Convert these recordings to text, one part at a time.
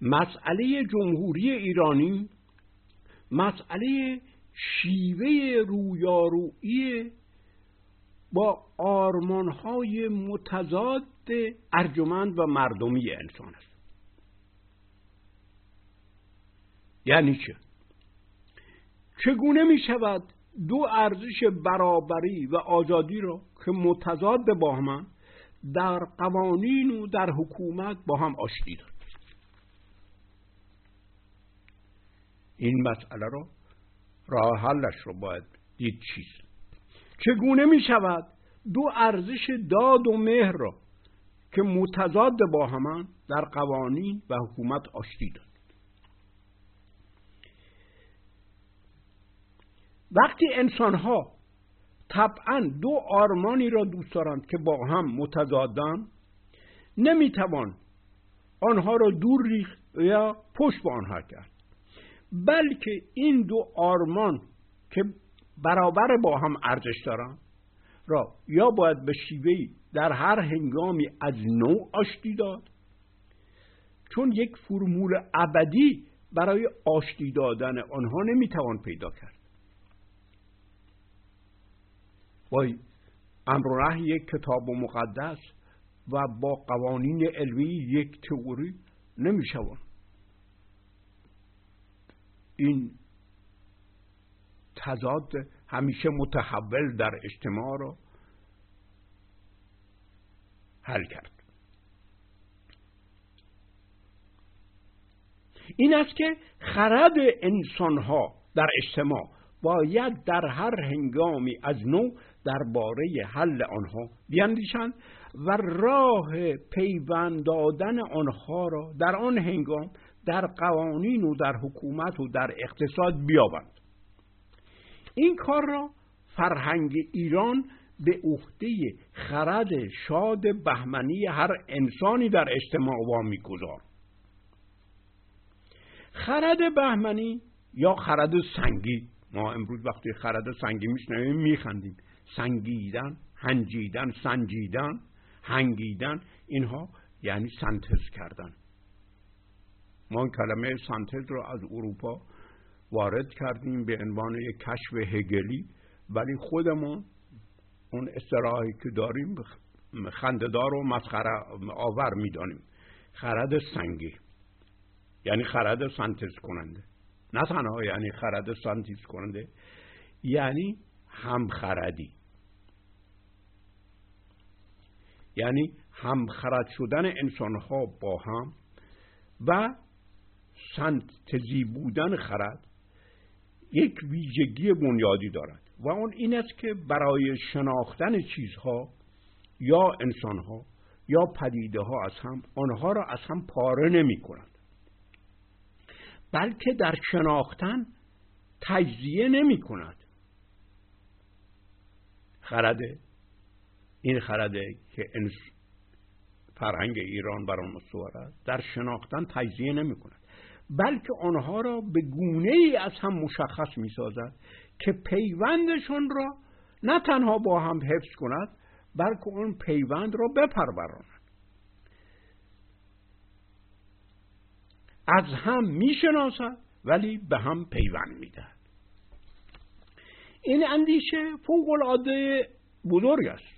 مسئله جمهوری ایرانی مسئله شیوه رویارویی با آرمانهای متضاد ارجمند و مردمی انسان است. یعنی چه؟ چگونه می شود دو ارزش برابری و آزادی را که متضاد با هم در قوانین و در حکومت با هم آشتی داد این مسئله را راه حلش رو باید دید چیست. چگونه می شود دو ارزش داد و مهر را که متضاد با همان در قوانین و حکومت آشتی داد؟ وقتی انسان ها طبعا دو آرمانی را دوست دارند که با هم متضادن نمی‌توان آنها را دور ریخت یا پشت به آنها کرد. بلکه این دو آرمان که برابر با هم ارزش دارند را یا باید به شیوهی در هر هنگامی از نوع آشتی داد چون یک فرمول ابدی برای آشتی دادن آنها نمی‌توان پیدا کرد. با امر یک کتاب مقدس و با قوانین علمی یک تئوری نمی‌شوند. این تضاد همیشه متحول در اجتماع را حل کرد. این است که خرد انسان ها در اجتماع باید در هر هنگامی از نو درباره حل آنها بیاندیشند و راه پیوند دادن آنها را در آن هنگام در قوانین و در حکومت و در اقتصاد بیابند. این کار را فرهنگ ایران به عهده خرد شاد بهمنی هر انسانی در اجتماع وامی گذار خرد بهمنی یا خرد سنگی؟ ما امروز وقتی خرد سنگی میشنویم میخندیم. سنگیدن هنجیدن سنجیدن هنگیدن اینها یعنی سنتز کردن. ما کلمه سنتز رو از اروپا وارد کردیم به عنوان یک کشف هگلی ولی خودمون اون استراحی که داریم خنددار و مسخره آور می‌دانیم. خرد سنگی. یعنی خرد سنتز کننده. نه تنها یعنی خرد سنتیز کننده. یعنی همخردی. یعنی همخرد شدن انسان ها با هم و سنتزی بودن خرد یک ویژگی بنیادی دارد و اون این است که برای شناختن چیزها یا انسانها یا پدیده ها از هم آنها را از هم پاره نمی کنند بلکه در شناختن تجزیه نمی کند خرده این خرده که فرهنگ ایران بر آن است در شناختن تجزیه نمی کند بلکه آنها را به گونه ای از هم مشخص می سازد که پیوندشون را نه تنها با هم حفظ کند بلکه اون پیوند را بپروراند. از هم می‌شناسد ولی به هم پیوند می‌دهد. این اندیشه فوق العاده بزرگ است.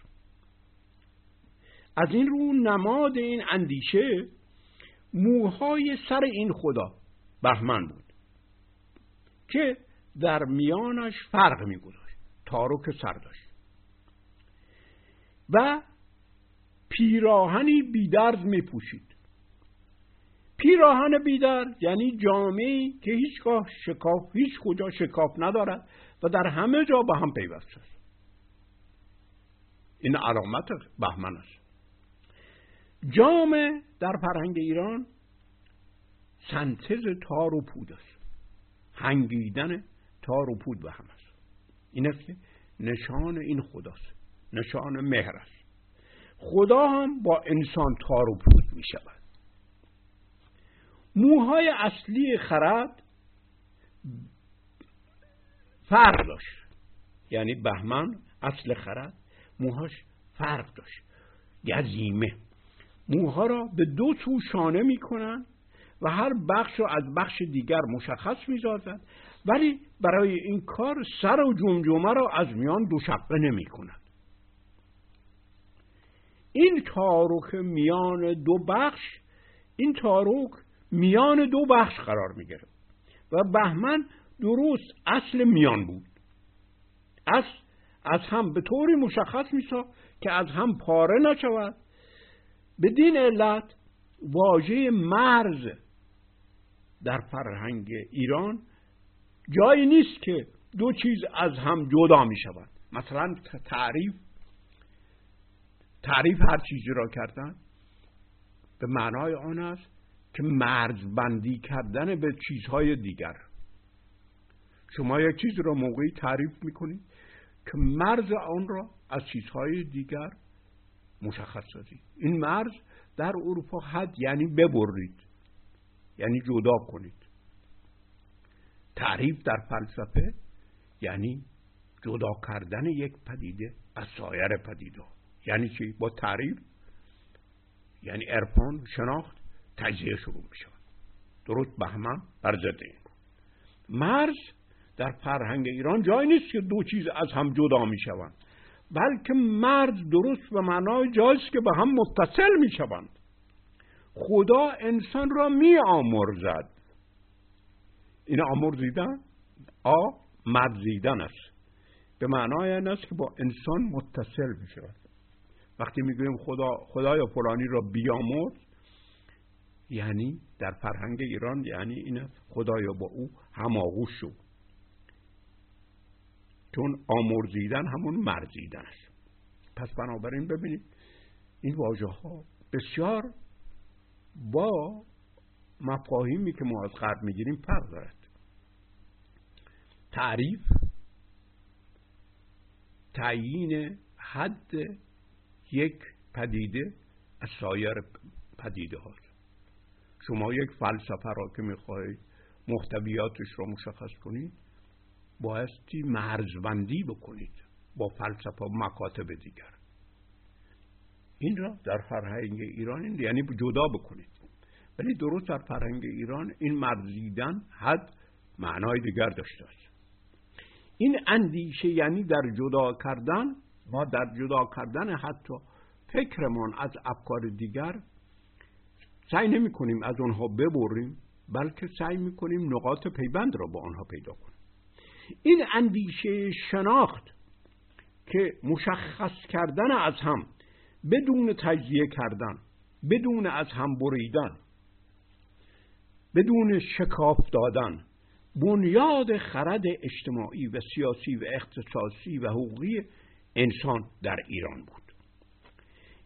از این رو نماد این اندیشه موهای سر این خدا بهمن بود که در میانش فرق میگذاشت تارک سر داشت و پیراهنی بیدرز میپوشید. پیراهن بیدرز یعنی جامعی که هیچگاه شکاف هیچ کجا شکاف ندارد و در همه جا به هم پیوسته است این علامت بهمن است. جامعه در فرهنگ ایران سنتز تار و پود است. هنگیدن تار و پود به هم است. این است که نشان این خداست. نشان مهر است. خدا هم با انسان تار و پود می شود. موهای اصلی خرد فرق داشت. یعنی بهمن اصل خرد موهاش فرق داشت. گزیمه. موها را به دو تو شانه می‌کنن و هر بخش رو از بخش دیگر مشخص می‌سازد ولی برای این کار سر و جمجمه را از میان دوشقه نمی کند این تاروک میان دو بخش این تاروک میان دو بخش قرار می گرفت و بهمن درست اصل میان بود. از از هم به طوری مشخص می که از هم پاره نشود. بدین علت واژه مرز در فرهنگ ایران جایی نیست که دو چیز از هم جدا می شود. مثلا تعریف تعریف هر چیزی را کردن به معنای آن است که مرز بندی کردن به چیزهای دیگر. شما یک چیز را موقعی تعریف می‌کنید که مرز آن را از چیزهای دیگر مشخص سازید. این مرز در اروپا حد یعنی ببرید. یعنی جدا کنید. تعریف در فلسفه یعنی جدا کردن یک پدیده از سایر پدیده یعنی چی؟ با تعریف یعنی ارفان شناخت تجزیه شروع می شود درست بهمن بر ضد این. مرز در فرهنگ ایران جایی نیست که دو چیز از هم جدا می شوند بلکه مرز درست به معنای جاییست که به هم متصل می شوند خدا انسان را می آمرزد. این آمرزیدن آ مرزیدن است. به معنای این است که با انسان متصل می شود. وقتی می‌گوییم خدا خدای فلانی را بیامرز یعنی در فرهنگ ایران یعنی این است خدایا با او هماغوش شد چون آمرزیدن همون مرزیدن است. پس بنابراین ببینید این واژه ها بسیار با مفاهیمی که ما از غرب می‌گیریم فرق دارد. تعریف تعیین حد یک پدیده از سایر پدیده ها شما یک فلسفه را که می‌خواهید محتویاتش را مشخص کنید بایستی مرزبندی بکنید با فلسفه مکاتب دیگر. این را در فرهنگ ایران یعنی جدا بکنید. ولی درست در فرهنگ ایران این مرزیدن حد معنای دیگر داشته است. این اندیشه یعنی در جدا کردن ما در جدا کردن حتی فکرمان از افکار دیگر سعی نمی کنیم از آنها ببریم بلکه سعی می کنیم نقاط پیوند را با آنها پیدا کنیم. این اندیشه شناخت که مشخص کردن از هم بدون تجزیه کردن بدون از هم بریدن بدون شکاف دادن بنیاد خرد اجتماعی و سیاسی و اقتصادی و حقوقی انسان در ایران بود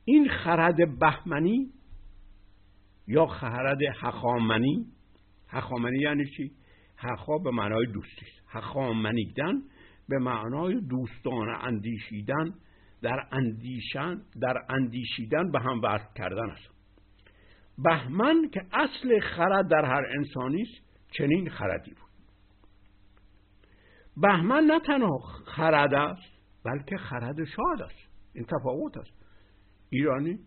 این خرد بهمنی یا خرد حخامنی حخامنی یعنی چی؟ حخا به معنای دوستی حخامنیدن به معنای دوستان اندیشیدن در اندیشن در اندیشیدن به هم وصل کردن است. بهمن که اصل خرد در هر انسانی است چنین خردی بود. بهمن نه تنها خرد است بلکه خرد شاد است این تفاوت است. ایرانی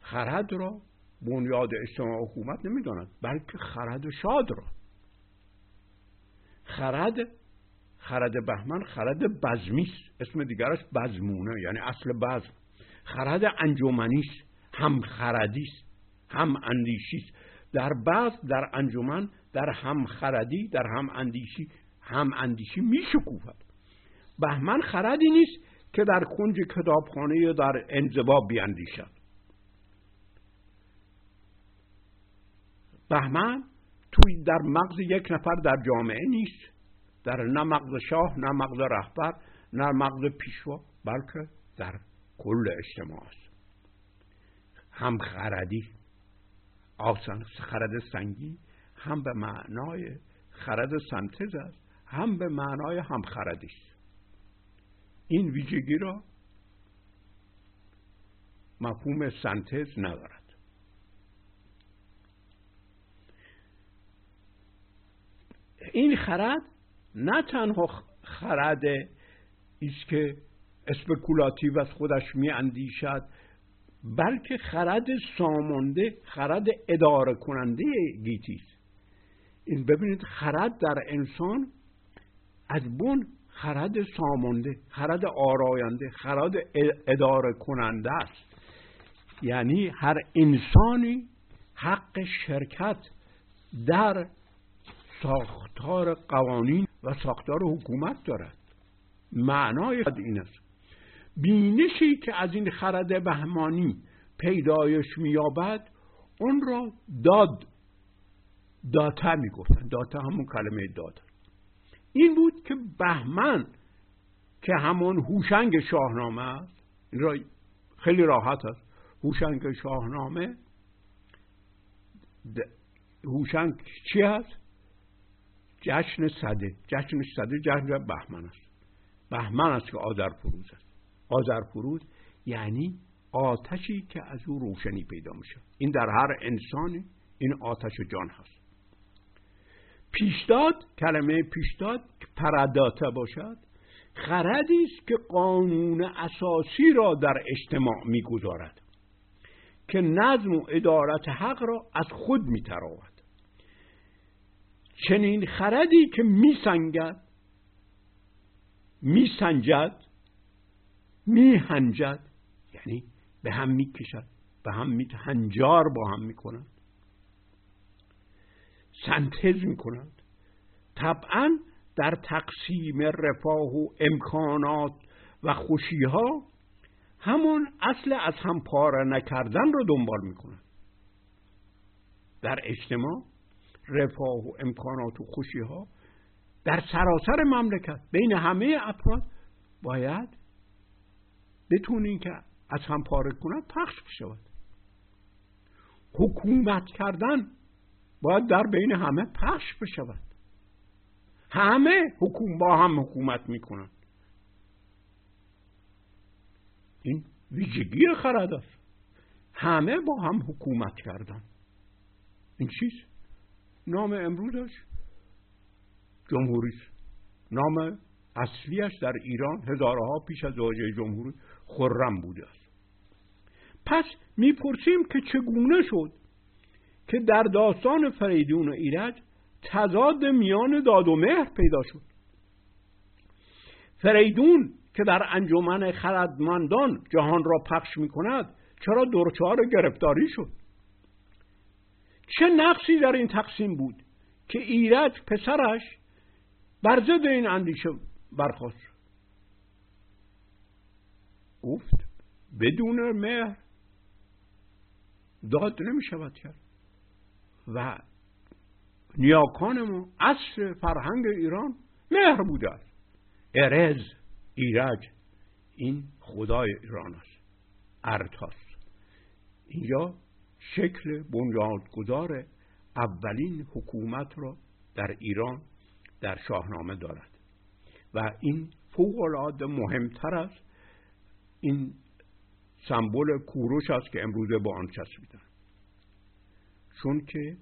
خرد را بنیاد اجتماع حکومت نمی‌داند بلکه خرد شاد را. خرد خرد بهمن خرد بزمی است اسم دیگرش بزمونه یعنی اصل بزم. خرد انجمنی است هم خردی است هم اندیشی است در بعض در انجمن در هم خردی در هم اندیشی هم اندیشی می شکوفد بهمن خردی نیست که در کنج کتابخانه یا در انزوا بیاندیشد. بهمن توی در مغز یک نفر در جامعه نیست. در نه مغز شاه نه مغز رهبر نه مغز پیشوا بلکه در کل اجتماع است. هم خردی آسان خرد سنگی هم به معنای خرد سنتز است هم به معنای همخردی است. این ویژگی را مفهوم سنتز ندارد. این خرد نه تنها خرد است که اسپکولاتیو از خودش می اندیشد بلکه خرد سامانده خرد اداره کننده گیتی این ببینید خرد در انسان از بون خرد سامانده خرد آراینده خرد اداره کننده است. یعنی هر انسانی حق شرکت در ساختار قوانین و ساختار حکومت دارد. معنای این است. بینشی که از این خرد بهمانی پیدایش مییابد اون را داد داتا می‌گفتن. داتا همون کلمه داد. این بود که بهمن که همون هوشنگ شاهنامه است این را خیلی راحت است. هوشنگ شاهنامه هوشنگ چی هست؟ جشن صده جشن صده جشن بهمن است. بهمن است که آذر فروز است. آذر فروز یعنی آتشی که از او روشنی پیدا میشه. این در هر انسانی این آتش جان هست. پیشداد کلمه پیشداد که پرداته باشد خردی است که قانون اساسی را در اجتماع می‌گذارد که نظم و ادارت حق را از خود میتراود. چنین خردی که میسنگد میسنجد میهنجد یعنی به هم می‌کشد به هم می هنجار با هم می‌کنند. سنتز می‌کنند. طبعا در تقسیم رفاه و امکانات و خوشیها همون اصل از هم پاره نکردن رو دنبال می‌کنن در اجتماع رفاه و امکانات و خوشی ها در سراسر مملکت بین همه افراد باید بتونین که از هم پاره کنند پخش بشود. حکومت کردن باید در بین همه پخش بشود. همه حکوم با هم حکومت می‌کنن. این ویژگی خرد است. همه با هم حکومت کردن. این چیست؟ نام امروزش جمهوری نام اصلیش در ایران هزارها پیش از واژه جمهوری خرم بوده است. پس می‌پرسیم که چگونه شد که در داستان فریدون و ایرج تضاد میان داد و مهر پیدا شد؟ فریدون که در انجمن خردمندان جهان را پخش می کند چرا دورچار گرفتاری شد؟ چه نقصی در این تقسیم بود که ایرج پسرش بر ضد این اندیشه برخواست گفت بدون مهر داد نمی شود کرد. و نیاکان ما اصل فرهنگ ایران مهر بوده است. ارز ایرج این خدای ایران است. ارتاست اینجا شکل بنیادگذار اولین حکومت را در ایران در شاهنامه دارد. و این فوق العاده مهمتر است. این سمبل کوروش است که امروزه با آن چسبیدن چون که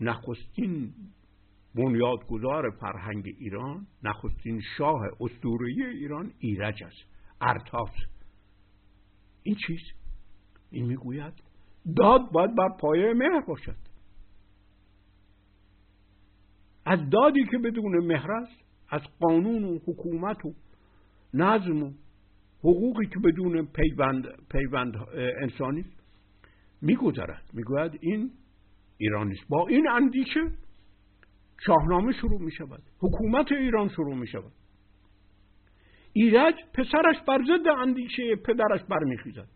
نخستین بنیادگذار فرهنگ ایران نخستین شاه اسطوره‌ای ایران ایرج است. ارتاس. این چیز این می‌گوید داد باید بر پایه مهر باشد. از دادی که بدون مهر است از قانون و حکومت و نظم و حقوقی که بدون پیوند, پیوند انسانی میگذرد. می‌گوید این ایرانی است با این اندیشه شاهنامه شروع می شود حکومت ایران شروع می شود ایرج پسرش بر ضد اندیشه پدرش برمیخیزد.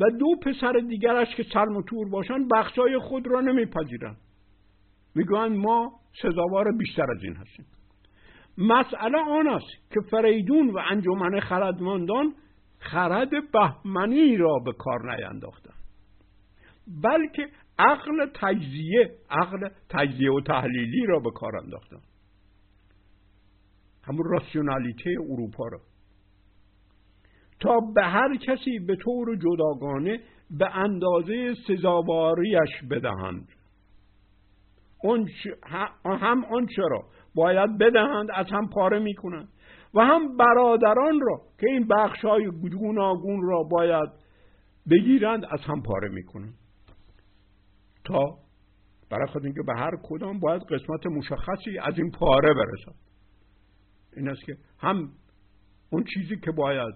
و دو پسر دیگرش که سلم و تور باشند بخشای خود را نمیپذیرند می‌گویند ما سزاوار بیشتر از این هستیم. مسئله آن است که فریدون و انجمن خردمندان خرد بهمنی را به کار نینداختند. بلکه عقل تجزیه عقل تجزیه و تحلیلی را به کار انداختن همون راسیونالیته اروپا را. تا به هر کسی به طور جداگانه به اندازه سزاواریش بدهند. هم آن چرا باید بدهند از هم پاره می‌کنند. و هم برادران را که این بخش های گوناگون را باید بگیرند از هم پاره می‌کنن تا برای خود اینکه به هر کدام باید قسمت مشخصی از این پاره برسد. این است که هم اون چیزی که باید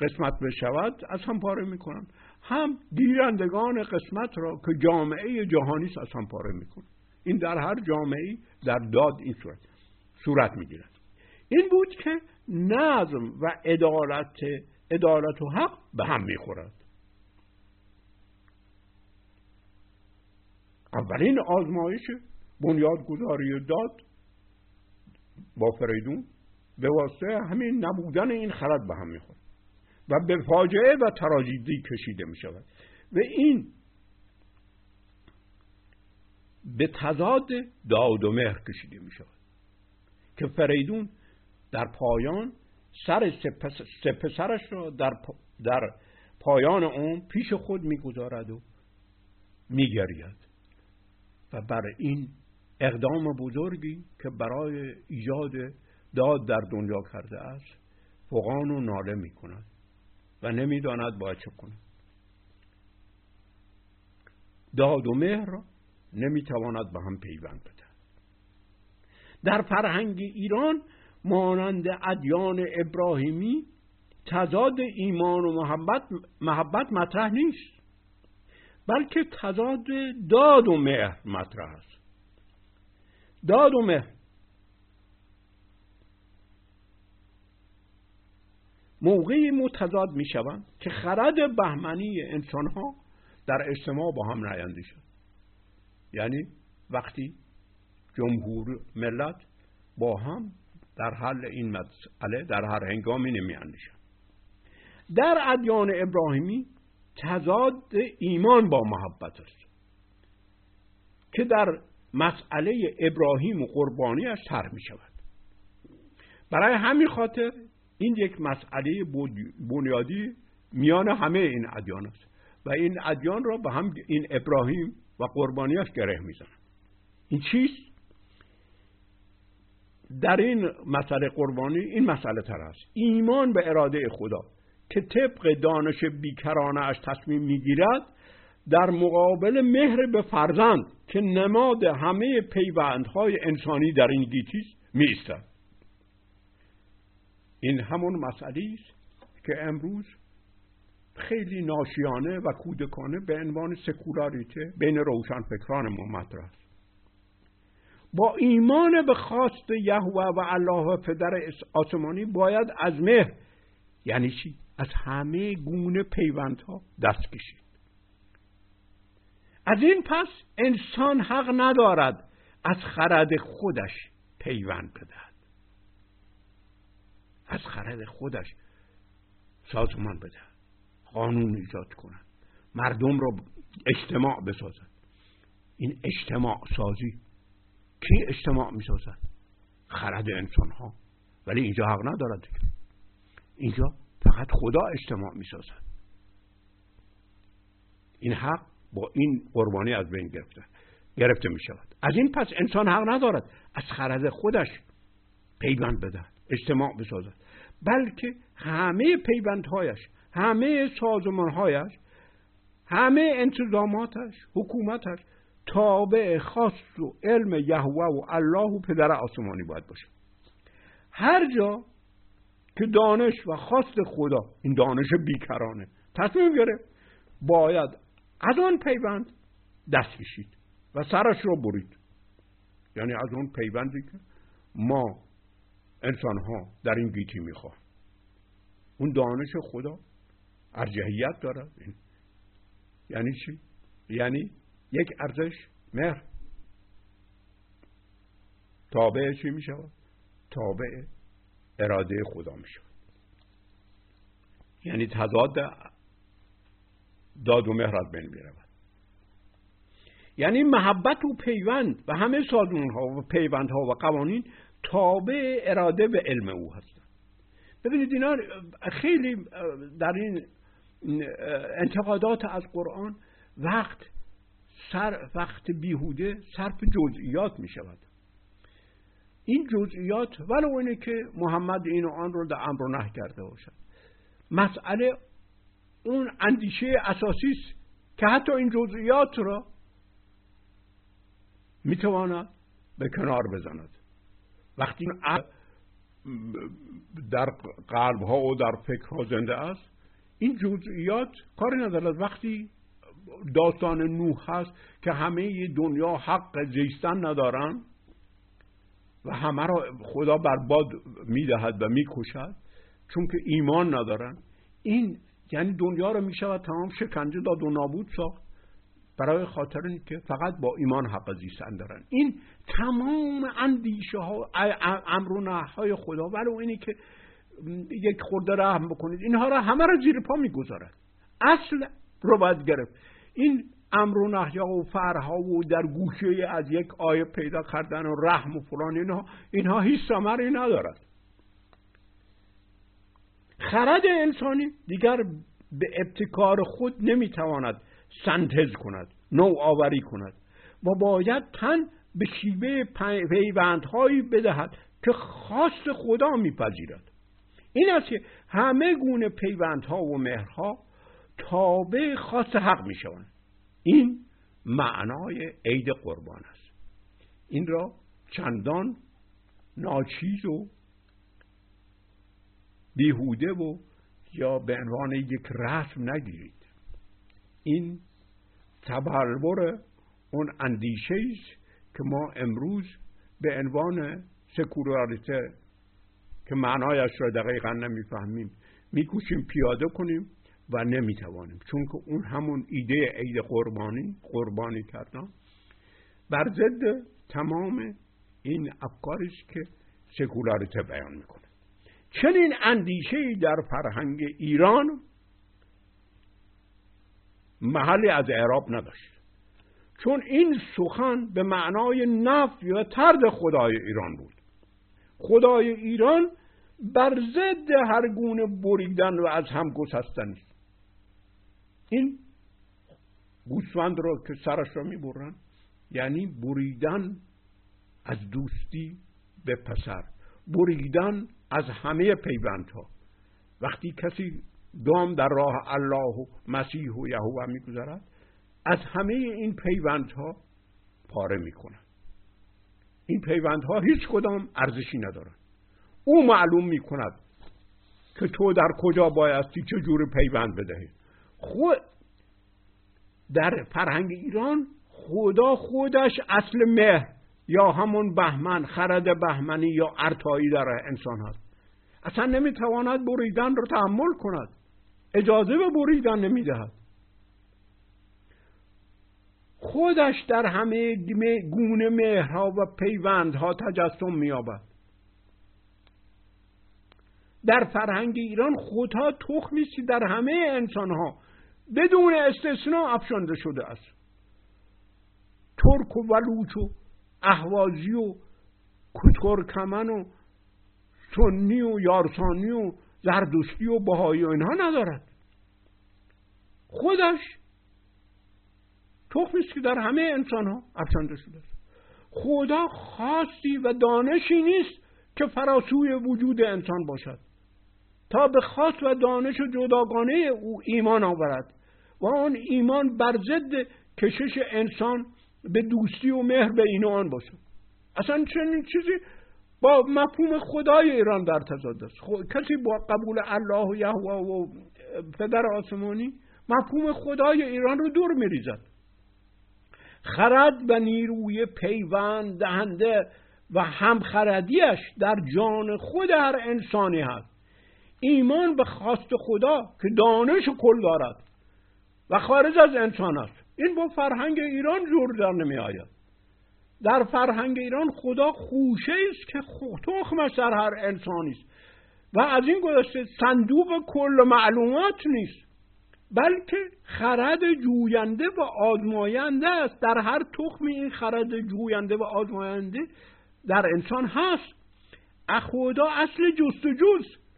قسمت بشود از هم پاره می‌کنن هم گیرندگان قسمت را که جامعه جهانی از هم پاره می‌کنن این در هر جامعه در داد این صورت صورت می‌گیرد. این بود که نظم و عدالت عدالت و حق به هم می‌خورد. اولین آزمایش بنیادگذاری داد با فریدون به واسطه همین نبودن این خرد به هم می‌خورد. و به فاجعه و تراژدی کشیده می شود و این به تضاد داد و مهر کشیده می شود که فریدون در پایان سر سپسرش را در, در پایان اون پیش خود می‌گذارد و میگرید. و بر این اقدام بزرگی که برای ایجاد داد در دنیا کرده است فقان و ناله می کند و نمی‌داند باید چه کند داد و مهر نمی‌تواند به هم پیوند بده در فرهنگ ایران مانند ادیان ابراهیمی تضاد ایمان و محبت محبت مطرح نیست بلکه تضاد داد و مهر مطرح است. داد و مهر موقعی متضاد می شوند که خرد بهمنی انسان ها در اجتماع با هم نیندیشند شد یعنی وقتی جمهور ملت با هم در حل این مسئله در هر هنگامی نمی در ادیان ابراهیمی تضاد ایمان با محبت است که در مسئله ابراهیم و قربانیش تر می شود برای همین خاطر این یک مسئله بنیادی میان همه این ادیان است. و این ادیان را به هم این ابراهیم و قربانیش گره می‌زنن. این چیست در این مسئله قربانی این مسئله تر است. ایمان به اراده خدا که طبق دانش بیکرانه اش تصمیم می‌گیرد در مقابل مهر به فرزند که نماد همه پیوندهای انسانی در این گیتی است این همون مسئله است که امروز خیلی ناشیانه و کودکانه به عنوان سکولاریته بین روشنفکران ما مطرح است. با ایمان به خواست یهوه و الله پدر آسمانی باید از مهر یعنی چی؟ از همه گونه پیوندها دست کشید. از این پس انسان حق ندارد از خرد خودش پیوند بدهد از خرد خودش سازمان بدهد قانون ایجاد کند مردم را اجتماع بسازد این اجتماع سازی کی اجتماع می سازد خرد انسان ها ولی اینجا حق ندارد اینجا فقط خدا اجتماع می سازد این حق با این قربانی از بین گرفته گرفته می شود از این پس انسان حق ندارد از خرد خودش پیوند بدهد. اجتماع بسازد. بلکه همه پیوندهایش همه سازمانهایش همه انتظاماتش حکومتش تابع خاص و علم یهوه و الله و پدر آسمانی باید باشه. هر جا که دانش و خواست خدا این دانش بیکرانه تصمیم گرفت باید از آن پیوند دست کشید و سرش را برید. یعنی از اون پیوندی که ما انسان ها در این گیتی می‌خواه اون دانش خدا ارجحیت دارد یعنی چی؟ یعنی یک ارزش مهر. تابع چی می شود؟ تابع اراده خدا می شود یعنی تضاد داد و مهر از بین می رود یعنی محبت و پیوند و همه سازمان ها و پیوند ها و قوانین تابع اراده و علم او هستند ببینید اینا خیلی در این انتقادات از قرآن وقت سر وقت بیهوده صرف جزئیات می شود این جزئیات ولو اینه که محمد این و آن رو در امر نه کرده باشد. مسئله اون اندیشه اساسی است که حتی این جزئیات را می‌تواند به کنار بزند. وقتی در قلب ها و در فکرها زنده است این جزئیات کاری ندارد. وقتی داستان نوح هست که همه دنیا حق زیستن ندارن و همه را خدا برباد می‌دهد و می‌کشد چون که ایمان ندارن این یعنی دنیا رو می‌شود تمام شکنجه داد و نابود ساخت. برای خاطر که فقط با ایمان حق زیستن دارن. این تمام اندیشه ها امر و های خدا. ولو اینی که یک خورده رحم بکنید. اینها را همه را زیر پا می‌گذارد اصل رو باید گرفت. این امر و نهیا و فرها و در گوشه از یک آیه پیدا کردن و رحم و فلان اینها اینها هیچ ثمری ندارد خرد انسانی دیگر به ابتکار خود نمی‌تواند سنتز کند نوآوری کند و باید تن به شیوه پیوندهایی بدهد که خاص خدا میپذیرد. این است که همه گونه پیوندها و مهرها تابع خاص حق می‌شوند. این معنای عید قربان است. این را چندان ناچیز و بیهوده و یا به عنوان یک رسم نگیرید. این تبلور اون اندیشه است که ما امروز به عنوان سکولاریته که معنایش را دقیقا نمی‌فهمیم میکوشیم پیاده کنیم و نمی‌توانیم. چون که اون همون ایده عید قربانی قربانی کردن. بر ضد تمام این افکاری که سکولاریته بیان می‌کنه. چنین اندیشه در فرهنگ ایران محلی از اعراب نداشت. چون این سخن به معنای نفی و ترد خدای ایران بود. خدای ایران بر ضد هر گونه بریدن و از هم گسستن این گوسفند را که سرش را می‌برن یعنی بریدن از دوستی به پسر بریدن از همه پیوندها. وقتی کسی دام در راه الله و مسیح و یهوه میگذرد. از همه این پیوندها پاره می‌کنه این پیوندها هیچ کدام ارزشی ندارن. او معلوم می‌کند که تو در کجا بایستی چه جور پیوند بدهی. خود در فرهنگ ایران خدا خودش اصل مهر یا همون بهمن خرد بهمنی یا ارتایی در انسان هست. اصلا نمی‌تواند بریدن رو تحمل کند. اجازه به بریدن نمی‌دهد. خودش در همه گونه مهرها و پیوندها تجسم مییابد. در فرهنگ ایران خودها تخمی در همه انسانها بدون استثناء افشانده شده است. ترک و ولوچ و اهوازی و کترکمن و سنی و یارسانی و زردشتی و بهایی و اینها ندارد. خودش تخمی است که در همه انسان ها افشانده شده خدا خاصی و دانشی نیست که فراسوی وجود انسان باشد. تا به خاص و دانش و جداگانه او ایمان آورد و آن ایمان بر ضد کشش انسان به دوستی و مهر به این باشد. اصلا چنین چیزی با مفهوم خدای ایران در تضاد است. کسی با قبول الله و یهوه و پدر آسمانی مفهوم خدای ایران رو دور میریزد. خرد و نیروی پیوند دهنده و همخردیش در جان خود هر انسانی هست. ایمان به خواست خدا که دانش کل دارد و خارج از انسان است. این با فرهنگ ایران جور در نمی آید در فرهنگ ایران خدا خوشه است که تخمش در هر انسانی است. و از این گذشته صندوق کل معلومات نیست بلکه خرد جوینده و آزماینده است. در هر تخمی این خرد جوینده و آزماینده در انسان هست. خدا اصل جستجوست.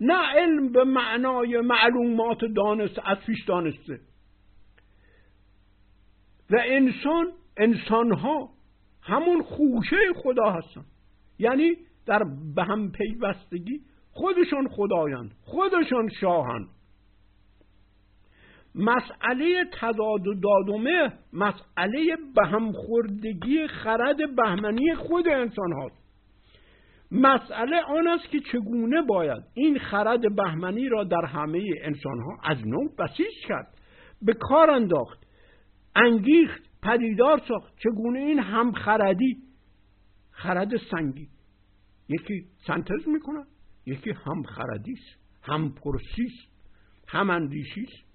نه علم به معنای معلومات دانست از پیش دانسته. و انسان انسانها همون خوشه خدا هستن. یعنی در به هم پیوستگی خودشون خدایند خودشون شاهند مسئله تضاد و دادومه مسئله بهمخوردگی خرد بهمنی خود انسان هاست مسئله آن است که چگونه باید این خرد بهمنی را در همه انسان ها از نو بسیج کرد به کار انداخت انگیخت پدیدار ساخت چگونه این هم خردی خرد سنگی. یکی سنتز می‌کنه یکی هم خردیست هم پرسیست هم اندیشیست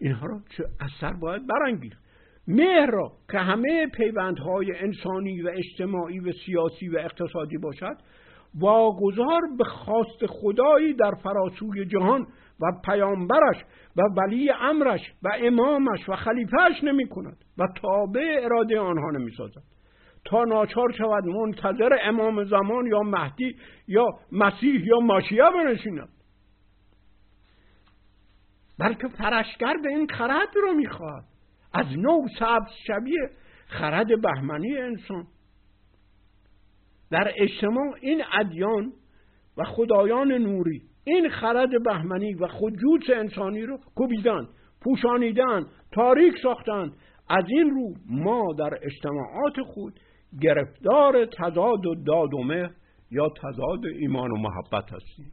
اینها را چه اثر باید برانگیخت؟ مهر را که همه پیوندهای انسانی و اجتماعی و سیاسی و اقتصادی باشد واگذار به خواست خدایی در فراسوی جهان و پیامبرش و ولی امرش و امامش و خلیفهش نمی کند و تابع اراده آنها نمی سازد تا ناچار شود منتظر امام زمان یا مهدی یا مسیح یا ماشیه بنشیند. بلکه به این خرد رو می‌خواهد از نو سبز شبیه خرد بهمنی انسان. در اجتماع این ادیان و خدایان نوری این خرد بهمنی و خودجوز انسانی رو کوبیدن پوشانیدن تاریک ساختن. از این رو ما در اجتماعات خود گرفتار تضاد و دادومه یا تضاد ایمان و محبت هستیم.